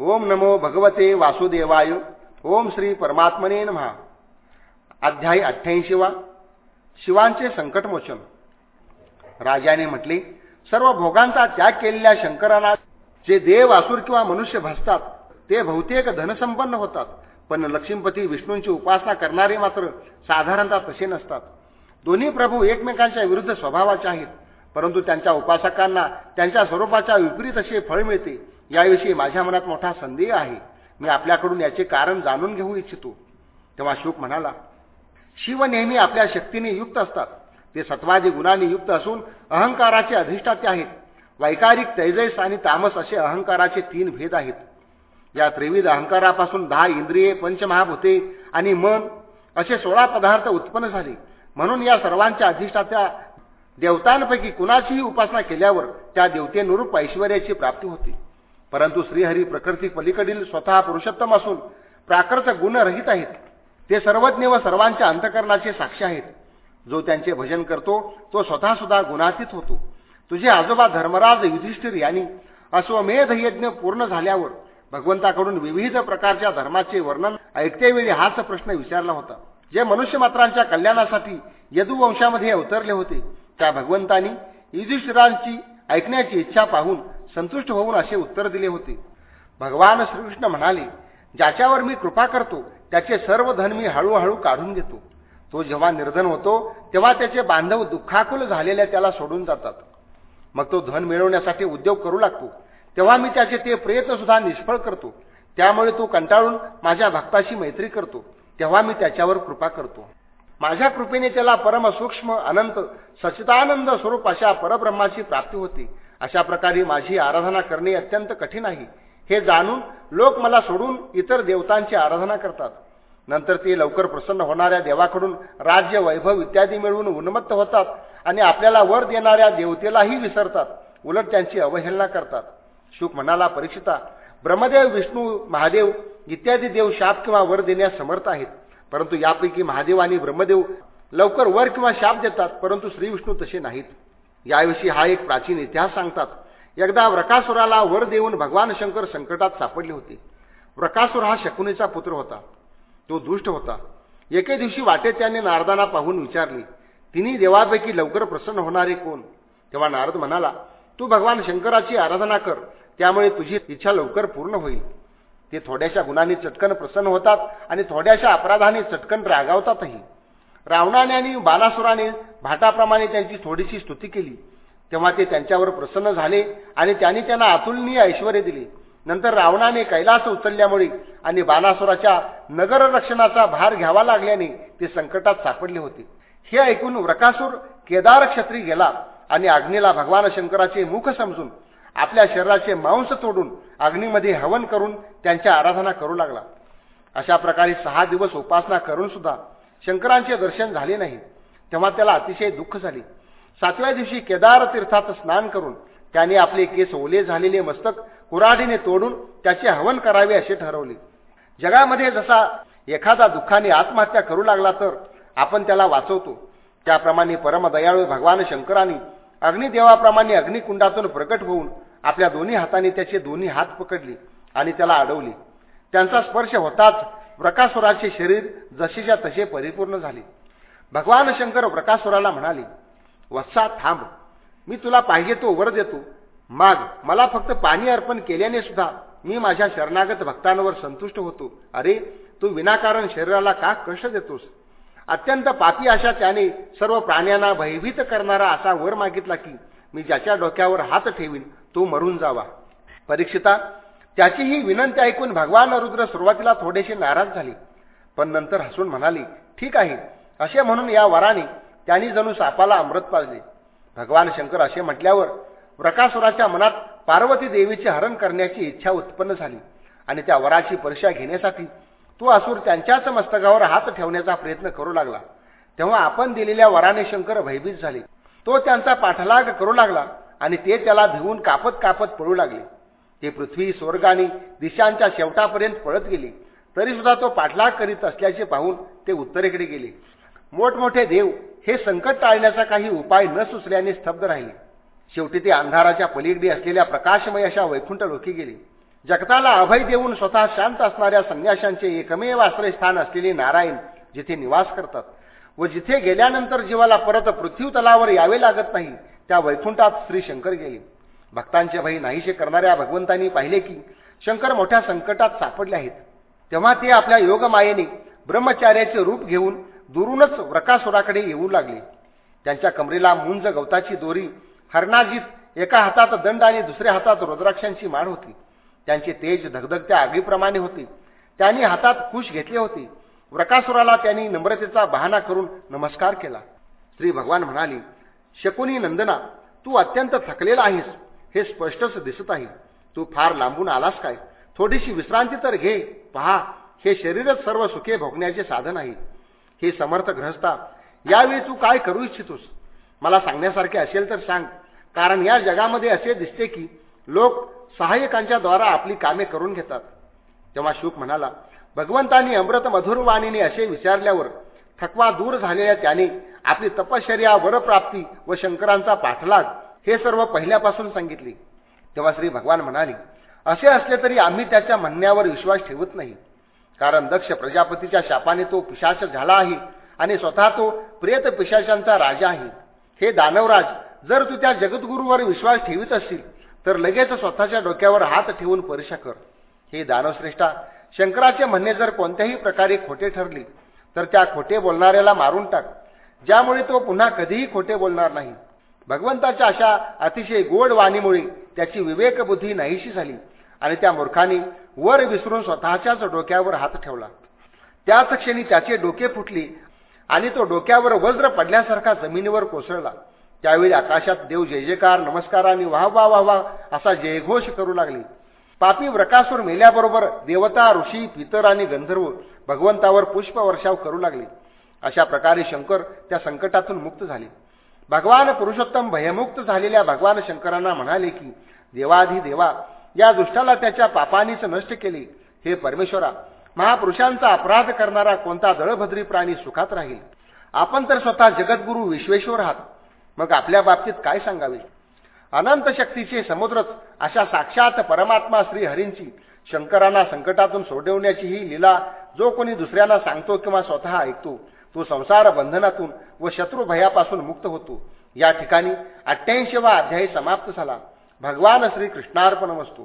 ओम नमो भगवते वासुदेवाय ओम श्री परमात्मने महा अध्याय अठ्ठ्याऐंशीवा शिवांचे संकटमोचन. राजाने म्हटले सर्व भोगांचा त्याग केलेल्या शंकराला जे देव असुर किंवा मनुष्य भासतात ते बहुतेक धनसंपन्न होतात. पण लक्ष्मीपती विष्णूंची उपासना करणारे मात्र साधारणतः तसे नसतात. दोन्ही प्रभू एकमेकांच्या विरुद्ध स्वभावाचे आहेत. परंतु त्यांच्या उपासकांना त्यांच्या स्वरूपाच्या विपरीत असे फळ मिळते. याविषयी माझ्या मनात मोठा संदेह आहे. मी आपल्याकडून याचे कारण जाणून घेऊ इच्छितो. तेव्हा शुक म्हणाला शिव नेहमी आपल्या शक्तीने युक्त असतात. ते सत्वादी गुणांनी युक्त असून अहंकाराचे अधिष्ठाते आहेत. वैकारिक तैजस आणि तामस असे अहंकाराचे तीन भेद आहेत. या त्रिविध अहंकारापासून दहा इंद्रिये पंचमहाभूते आणि मन असे सोळा पदार्थ उत्पन्न झाले. म्हणून या सर्वांच्या अधिष्ठात्या देवतांपैकी कुणाचीही उपासना केल्यावर त्या देवतेनुरूप ऐश्वर्याची प्राप्ती होते. परंतु श्रीहरी प्रकृती पलीकडील स्वतः पुरुषोत्तम असून प्राकृत गुणरहित आहेत. ते सर्वज्ञ व सर्वांच्या अंतकरणाचे साक्षी आहेत. जो त्यांचे भजन करतो तो स्वतः सुद्धा गुणातीत होतो. तुझे आजोबा धर्मराज युधिष्ठिर यांनी अश्वमेध यज्ञ पूर्ण झाल्यावर भगवंताकडून विविध प्रकारच्या धर्माचे वर्णन ऐकतेवेळी हाच प्रश्न विचारला होता. जे मनुष्य मात्रांच्या कल्याणासाठी यदुवंशामध्ये अवतरले होते त्या भगवंतानी युधिष्ठिरांची ऐकण्याची इच्छा पाहून संतुष्ट होऊन असे उत्तर दिले होते. भगवान श्रीकृष्ण म्हणाले ज्याच्यावर मी कृपा करतो त्याचे सर्व धन मी हळूहळू काढून घेतो. तो जेव्हा निर्धन होतो तेव्हा त्याचे बांधव दुःखाकुल झालेल्या त्याला सोडून जातात. मग तो धन मिळवण्यासाठी उद्योग करू लागतो. तेव्हा मी त्याचे ते प्रयत्न सुद्धा निष्फळ करतो. त्यामुळे तो कंटाळून माझ्या भक्ताशी मैत्री करतो. तेव्हा मी त्याच्यावर कृपा करतो. माझ्या कृपेने त्याला परमसूक्ष्म अनंत सचितानंद स्वरूप अशा परब्रह्माची प्राप्ती होते. अशा प्रकारे माझी आराधना करणे अत्यंत कठीण आहे. हे जाणून लोक मला सोडून इतर देवतांची आराधना करतात. नंतर ते लवकर प्रसन्न होणाऱ्या देवाकडून राज्य वैभव इत्यादी मिळवून उन्मत्त होतात आणि आपल्याला वर देणाऱ्या देवतेलाही विसरतात. उलट त्यांची अवहेलना करतात. शुक म्हणाला परीक्षिता ब्रह्मदेव विष्णू महादेव इत्यादी देव शाप किंवा वर देण्यास समर्थ आहेत. परंतु यापैकी महादेव आणि ब्रह्मदेव लवकर वर किंवा शाप देतात परंतु श्रीविष्णू तसे नाहीत. याविषयी हा एक प्राचीन इतिहास सांगतात. एकदा व्रकासुराला वर देऊन भगवान शंकर संकटात सापडले होते. व्रकासुर हा शकुनीचा पुत्र होता. तो दुष्ट होता. एके दिवशी वाटे त्याने नारदांना पाहून विचारले तिन्ही देवापैकी लवकर प्रसन्न होणारे कोण? तेव्हा नारद म्हणाला तू भगवान शंकराची आराधना कर. त्यामुळे तुझी इच्छा लवकर पूर्ण होईल. ते थोड्याशा गुणांनी चटकन प्रसन्न होतात आणि थोड्याशा अपराधाने चटकन रागावतातही. रावणाने आणि बाणासुराने भाटाप्रमाणे त्यांची थोडीशी स्तुती केली. तेव्हा ते त्यांच्यावर प्रसन्न झाले आणि त्यांनी त्यांना अतुलनीय ऐश्वर दिले. नंतर रावणाने कैलास उचलल्यामुळे आणि बाणासुराच्या नगररक्षणाचा भार घ्यावा लागल्याने ते संकटात सापडले होते. हे ऐकून व्रकासूर केदार क्षत्री गेला आणि अग्नीला भगवान शंकराचे मुख समजून आपल्या शरीराचे मांस तोडून अग्नीमध्ये हवन करून त्यांच्या आराधना करू लागला. अशा प्रकारे सहा दिवस उपासना करून सुद्धा शंकरांचे दर्शन झाले नाही. तेव्हा त्याला अतिशय दुःख झाले. सातव्या दिवशी केदार तीर्थात स्नान करून त्याने आपले केस ओले झालेले मस्तक कुराडीने तोडून त्याचे हवन करावे असे ठरवले. जगामध्ये जसा एखादा दुःखाने आत्महत्या करू लागला तर आपण त्याला वाचवतो. त्याप्रमाणे परमदयाळू भगवान शंकरांनी अग्निदेवाप्रमाणे अग्निकुंडातून प्रकट होऊन आपल्या दोन्ही हाताने त्याचे दोन्ही हात पकडले आणि त्याला अडवले. त्यांचा स्पर्श होताच व्रकासुराचे शरीर जसेच्या तसे परिपूर्ण झाले. भगवान शंकर व्रकासुराला म्हणाले वत्सा थांब. मी तुला पाहिजे तो वर देतो. माग मला फक्त पाणी अर्पण केल्याने सुद्धा मी माझ्या शरणागत भक्तांवर संतुष्ट होतो. अरे तू विनाकारण शरीराला का कष्ट देतोस? अत्यंत पापी अशा त्याने सर्व प्राण्यांना भयभीत करणारा असा वर मागितला की मी ज्याच्या डोक्यावर हात ठेवीन तो मरून जावा. परीक्षिता त्याची ही विनंती ऐकून भगवान रुद्र सुरुवातीला थोडेसे नाराज झाले. पण नंतर हसून म्हणाले ठीक आहे. असे म्हणून या वराने त्यांनी जणू सापाला अमृत पाजले. भगवान शंकर असे म्हटल्यावर व्रकासुराच्या मनात पार्वती देवीचे हरण करण्याची इच्छा उत्पन्न झाली आणि त्या वराची परीक्षा घेण्यासाठी तो असुर त्यांच्याच मस्तकावर हात ठेवण्याचा प्रयत्न करू लागला. तेव्हा आपण दिलेल्या वराने शंकर भयभीत झाले. तो त्यांचा पाठलाग करू लागला आणि ते त्याला भिवून कापत कापत पळू लागले. ते पृथ्वी स्वर्ग आणि दिशांच्या शेवटापर्यंत पळत गेले. तरी सुद्धा तो पाठलाग करीत असल्याचे पाहून ते उत्तरेकडे गेले. मोठमोठे देव हे संकट टाळण्याचा काही उपाय न सुचल्याने स्तब्ध राहिले. शेवटी ते अंधाराच्या पलीकडे असलेल्या प्रकाशमय अशा वैकुंठ लोकी गेले. जगताला अभय देऊन स्वतः शांत असणाऱ्या संन्याशांचे एकमेव आश्रयस्थान असलेले नारायण जिथे निवास करतात व जिथे गेल्यानंतर जीवाला परत पृथ्वी तलावर यावे लागत नाही त्या वैकुंठात श्री शंकर गेले. भक्तांचे भय नाहीसे करणाऱ्या भगवंतांनी पाहिले की शंकर मोठ्या संकटात सापडले आहेत. तेव्हा ते आपल्या योगमायेने ब्रह्मचार्याचे रूप घेऊन दुरूनच व्रकासुराकडे येऊ लागले. त्यांच्या कमरेला मुंज गवताची दोरी हरणाजीत एका हातात दंड आणि दुसऱ्या हातात रुद्राक्षांची माळ होती. त्यांचे तेज धगधगत्या आगीप्रमाणे होते. त्यांनी हातात कुश घेतले होते. व्रकासुराला त्यांनी नम्रतेचा बहाना करून नमस्कार केला. श्री भगवान म्हणाले शकुनी नंदना तू अत्यंत थकलेला आहेस. हे स्पष्टच दिसत आहे. तू फार लांबून आलास काय? थोडीशी विश्रांती तर घे. पहा हे शरीरच सर्व सुखे भोगण्याचे साधन आहे. हे समर्थ ग्रहस्था यावेळी तू काय करू इच्छितोस? मला सांगण्यासारखे असेल तर सांग. कारण या जगामध्ये असे दिसते की लोक सहाय्यकांच्या द्वारा आपली कामे करून घेतात. तेव्हा शुक म्हणाला भगवंतांनी अमृत मधुरवाणीने असे विचारल्यावर थकवा दूर झालेल्या त्याने आपली तपश्चर्या वरप्राप्ती व शंकरांचा पाठलाग हे सर्व पहिल्यापासून सांगितले. तेव्हा श्री भगवान म्हणाले असे असले तरी आम्ही त्याच्या म्हणण्यावर विश्वास ठेवत नाही. कारण दक्ष प्रजापतीच्या शापाने तो पिशाच झाला आहे आणि स्वतः तो प्रेत पिशाचांचा राजा आहे. हे दानवराज जर तू त्या जगद्गुरूवर विश्वास ठेवित असशील तर लगेच स्वतःच्या डोक्यावर हात ठेवून परीक्षा कर. हे दानवश्रेष्ठा शंकराचे म्हणणे जर कोणत्याही प्रकारे खोटे ठरले तर त्या खोटे बोलणाऱ्याला मारून टाक. ज्यामुळे तो पुन्हा कधीही खोटे बोलणार नाही. भगवंताच्या अशा अतिशय गोड वाणीमुळे त्याची विवेकबुद्धी नाहीशी झाली आणि त्या मूर्खाने वर विसरून स्वतःच्याच डोक्यावर हात ठेवला. त्याच क्षणी त्याचे डोके फुटले आणि तो डोक्यावर वज्र पडल्यासारखा जमिनीवर कोसळला. त्यावेळी आकाशात देव जय जयकार नमस्कार आणि वाह वाह वाह वाह असा जयघोष करू लागले. पापी व्रकासूर मेल्याबरोबर देवता ऋषी पितर आणि गंधर्व भगवंतावर पुष्पवर्षाव करू लागले. अशा प्रकारे शंकर त्या संकटातून मुक्त झाले. भगवान पुरुषोत्तम भयमुक्त झालेल्या भगवान शंकरांना म्हणाले की देवाधी देवा या दुष्टाला त्याच्या पापानीच नष्ट केले. हे परमेश्वरा महापुरुषांचा अपराध करणारा कोणता दळभद्री प्राणी सुखात राहील? आपण तर स्वतः जगद्गुरू विश्वेश्वर आहात. मग आपल्या बाबतीत काय सांगावे? अनंत शक्तीचे समुद्रच अशा साक्षात परमात्मा श्री हरींची शंकरांना संकटातून सोडवण्याची ही लीला जो कोणी दुसऱ्यांना सांगतो किंवा स्वतः ऐकतो तो संसार बंधनातून व शत्रू भयापासून मुक्त होतो. या ठिकाणी अठ्ठ्याऐंशीवा अध्यायी समाप्त झाला. भगवान श्री कृष्णार्पण वस्तू